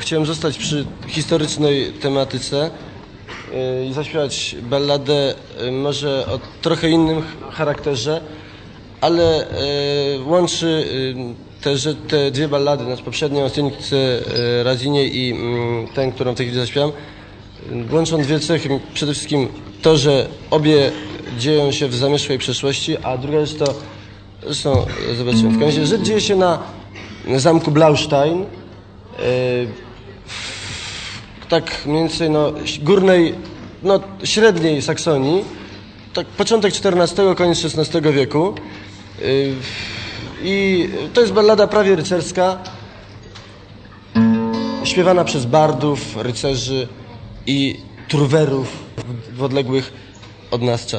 chciałem zostać przy historycznej tematyce y, i zaśpiewać balladę y, może o trochę innym charakterze, ale y, łączy te, że te dwie ballady, znaczy poprzednią o Synice y, Razinie i mm, tę, którą w tej chwili zaśpiewam, łączą dwie cechy. Przede wszystkim to, że obie dzieją się w zamierzchłej przeszłości, a druga rzecz to, zresztą zobaczymy, w razie rzecz dzieje się na zamku Blaustein, tak mniej więcej no, górnej, no średniej Saksonii, tak początek XIV, koniec XVI wieku. I to jest ballada prawie rycerska, śpiewana przez bardów, rycerzy i truwerów w odległych od nas czasach.